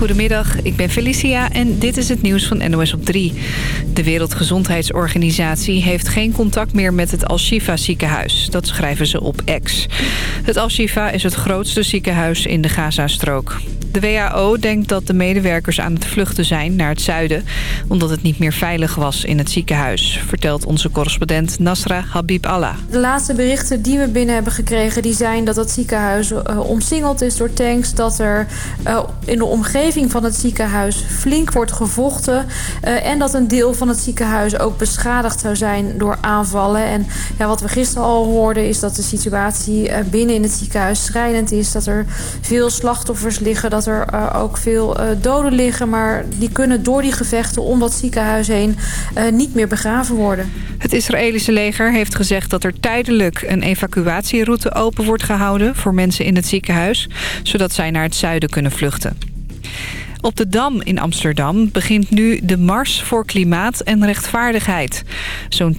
Goedemiddag, ik ben Felicia en dit is het nieuws van NOS op 3. De Wereldgezondheidsorganisatie heeft geen contact meer met het Al-Shifa ziekenhuis. Dat schrijven ze op X. Het Al-Shifa is het grootste ziekenhuis in de Gazastrook. De WHO denkt dat de medewerkers aan het vluchten zijn naar het zuiden... omdat het niet meer veilig was in het ziekenhuis... vertelt onze correspondent Nasra Habib Allah. De laatste berichten die we binnen hebben gekregen... die zijn dat het ziekenhuis uh, omsingeld is door tanks... dat er uh, in de omgeving van het ziekenhuis flink wordt gevochten... Uh, en dat een deel van het ziekenhuis ook beschadigd zou zijn door aanvallen. En ja, wat we gisteren al hoorden is dat de situatie binnen in het ziekenhuis schrijnend is... dat er veel slachtoffers liggen... Dat dat er uh, ook veel uh, doden liggen... maar die kunnen door die gevechten om dat ziekenhuis heen uh, niet meer begraven worden. Het Israëlische leger heeft gezegd dat er tijdelijk een evacuatieroute open wordt gehouden... voor mensen in het ziekenhuis, zodat zij naar het zuiden kunnen vluchten. Op de Dam in Amsterdam begint nu de Mars voor Klimaat en Rechtvaardigheid. Zo'n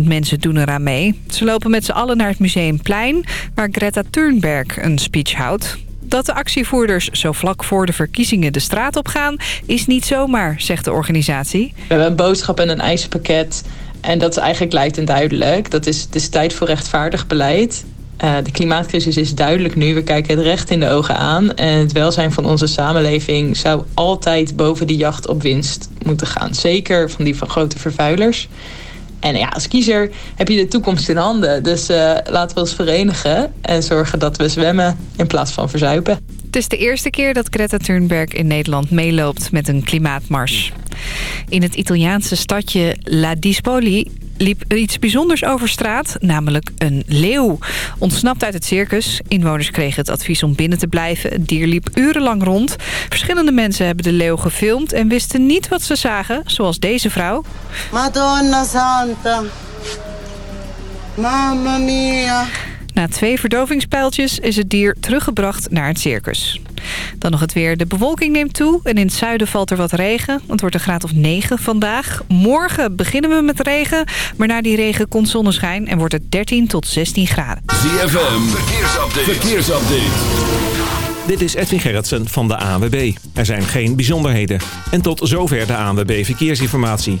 10.000 mensen doen eraan mee. Ze lopen met z'n allen naar het Museumplein... waar Greta Thunberg een speech houdt. Dat de actievoerders zo vlak voor de verkiezingen de straat op gaan... is niet zomaar, zegt de organisatie. We hebben een boodschap en een eisenpakket. En dat is eigenlijk lijkt en duidelijk. Dat is, het is tijd voor rechtvaardig beleid. Uh, de klimaatcrisis is duidelijk nu. We kijken het recht in de ogen aan. En het welzijn van onze samenleving zou altijd boven de jacht op winst moeten gaan. Zeker van die van grote vervuilers. En ja, als kiezer heb je de toekomst in handen. Dus uh, laten we ons verenigen en zorgen dat we zwemmen in plaats van verzuipen. Het is de eerste keer dat Greta Thunberg in Nederland meeloopt met een klimaatmars. In het Italiaanse stadje La Dispoli liep iets bijzonders over straat, namelijk een leeuw. Ontsnapt uit het circus. Inwoners kregen het advies om binnen te blijven. Het dier liep urenlang rond. Verschillende mensen hebben de leeuw gefilmd en wisten niet wat ze zagen, zoals deze vrouw. Madonna Santa. Mamma mia. Na twee verdovingspijltjes is het dier teruggebracht naar het circus. Dan nog het weer. De bewolking neemt toe en in het zuiden valt er wat regen. Het wordt een graad of 9 vandaag. Morgen beginnen we met regen, maar na die regen komt zonneschijn... en wordt het 13 tot 16 graden. ZFM, verkeersupdate. verkeersupdate. Dit is Edwin Gerritsen van de ANWB. Er zijn geen bijzonderheden. En tot zover de ANWB Verkeersinformatie.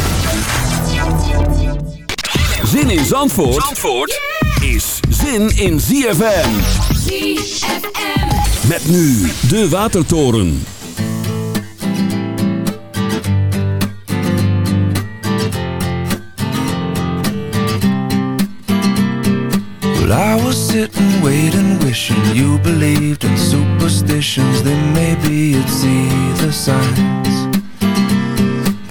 Zin in Zandvoort, Zandvoort is zin in ZFM. ZFM. Met nu de Watertoren. Well, I was sitting, waiting, wishing you believed in superstitions. Then maybe you'd see the signs.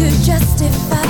to justify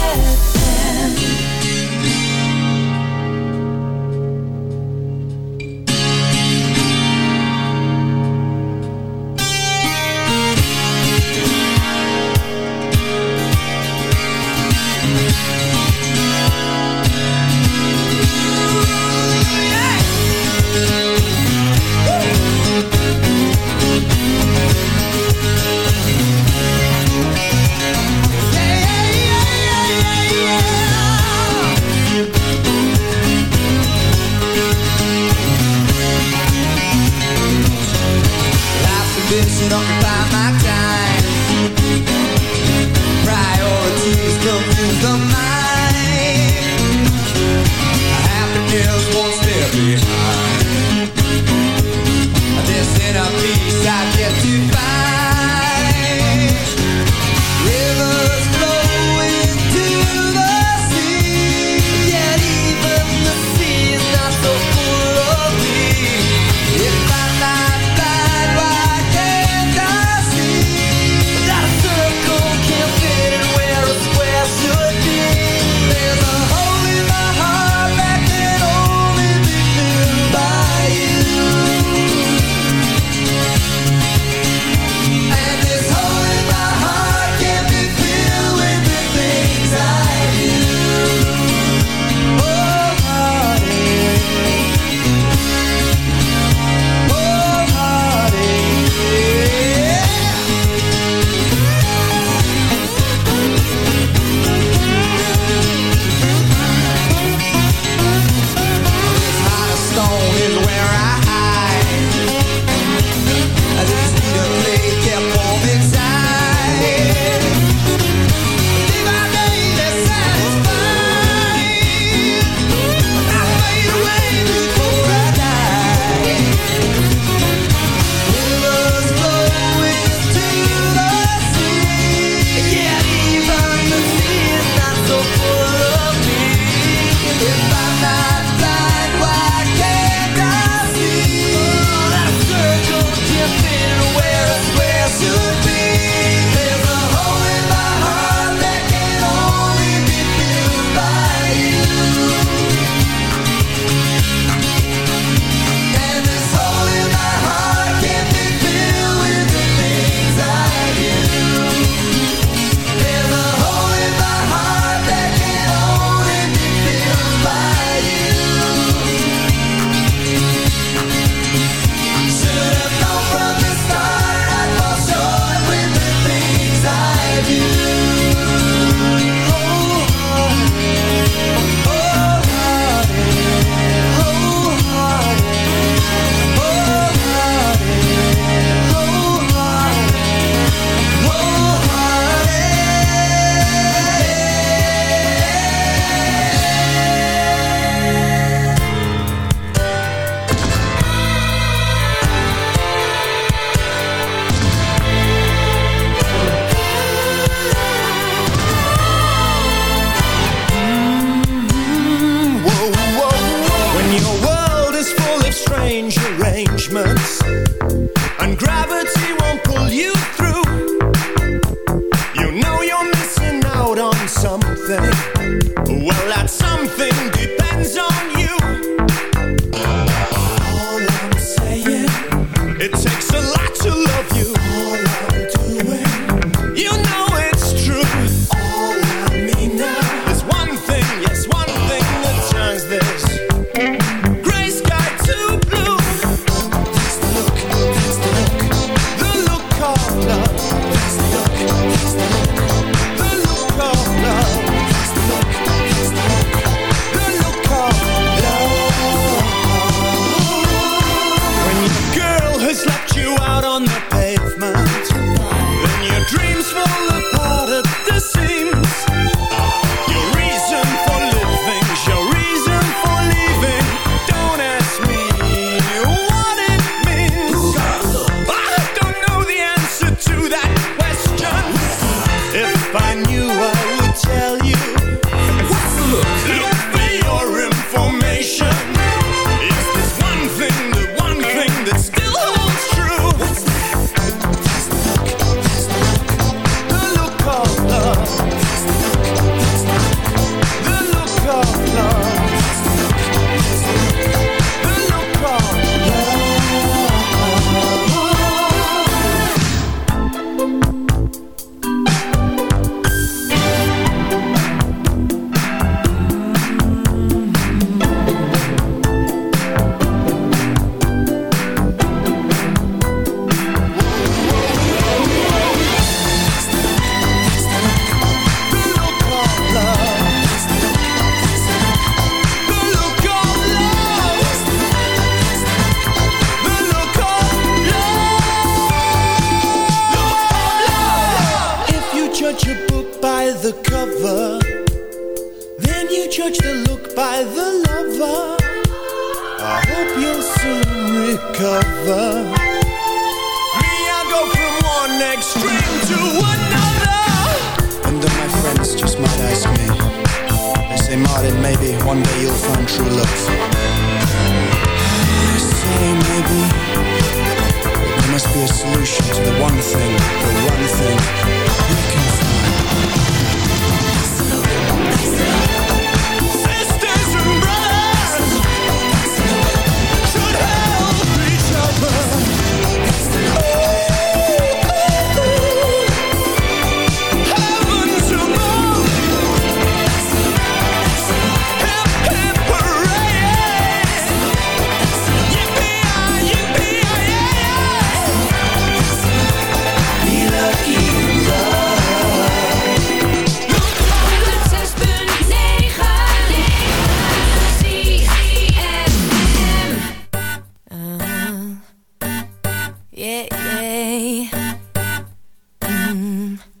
Mm.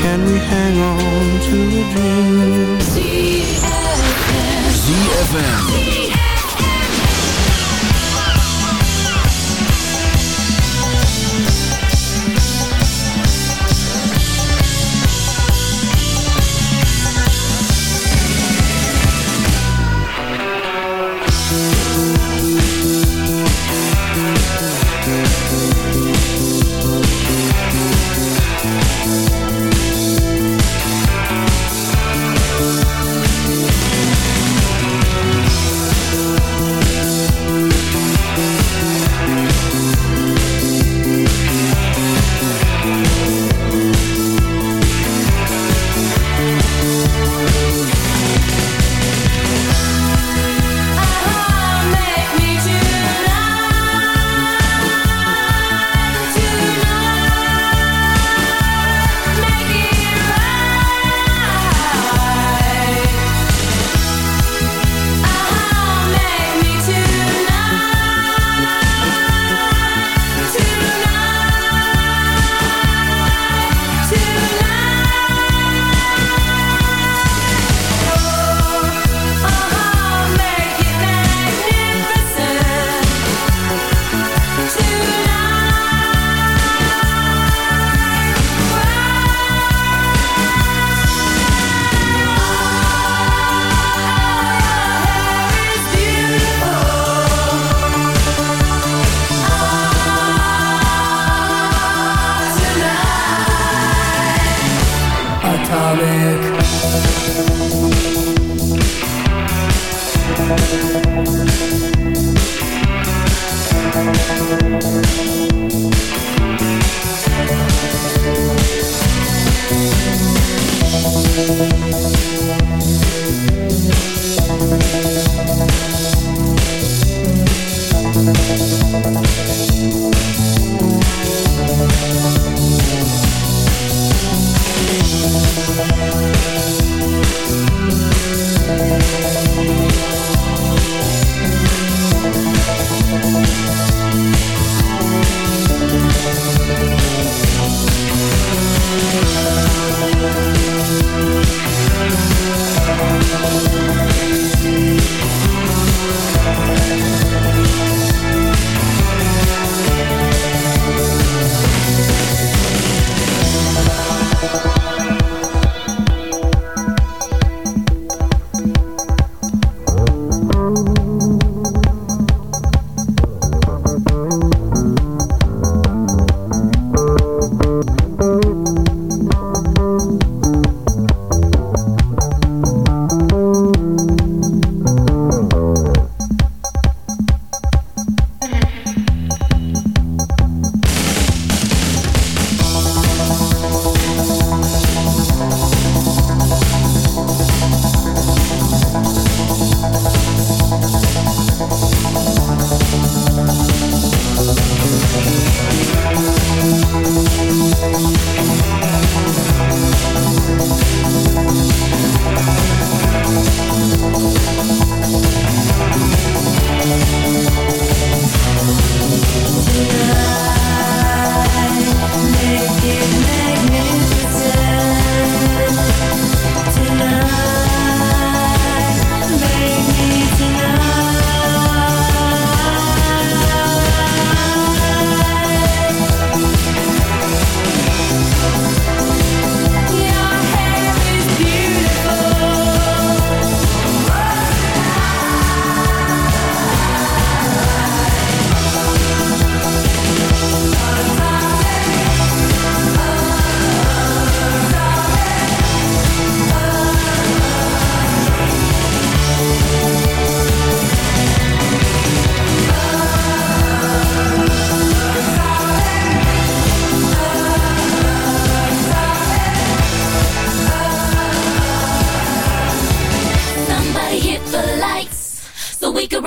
Can we hang on to a dream? ZFM. Somebody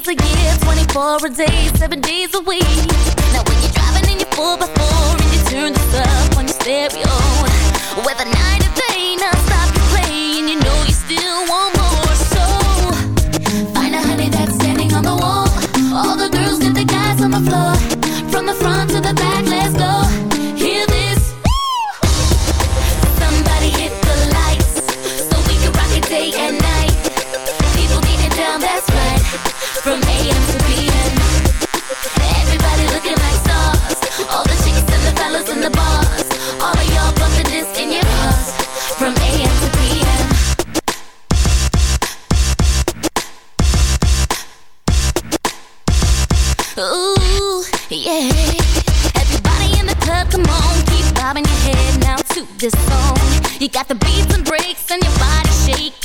days a year, 24 a day, 7 days a week. Now when you're driving in your 4x4 and you turn this up on your stereo, whether night or day, not stop you play, and you know you still want more. So, find a honey that's standing on the wall, all the girls get the guys on the floor, from the front to the back.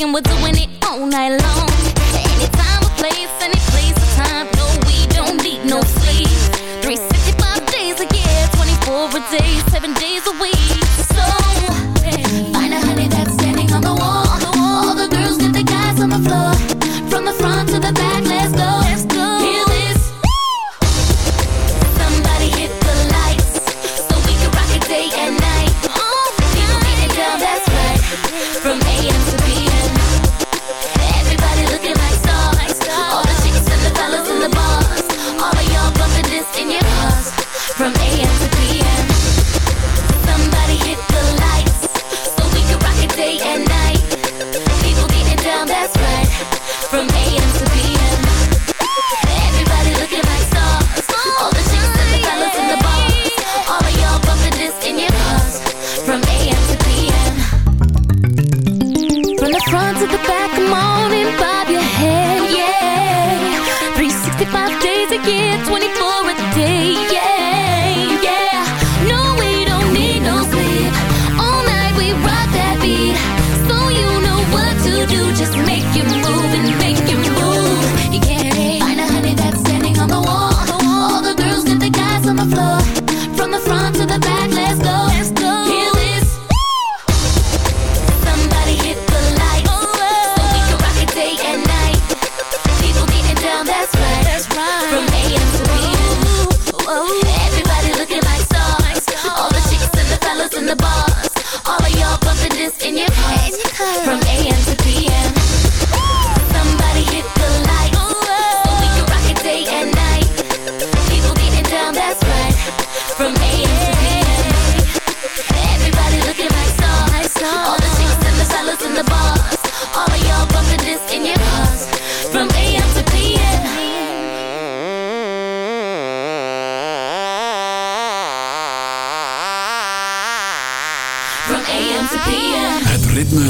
and we're doing it all night long.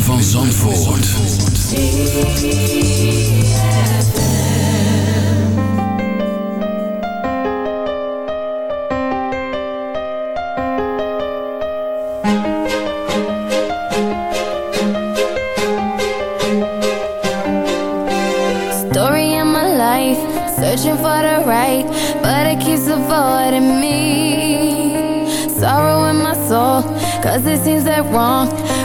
van Zandvoort. Story in my life, searching for the right, but it keeps avoiding me. Sorrow in my soul, cause it seems that wrong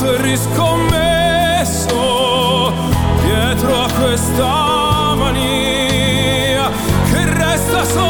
tutto riscommesso dietro a questa mania che resta solo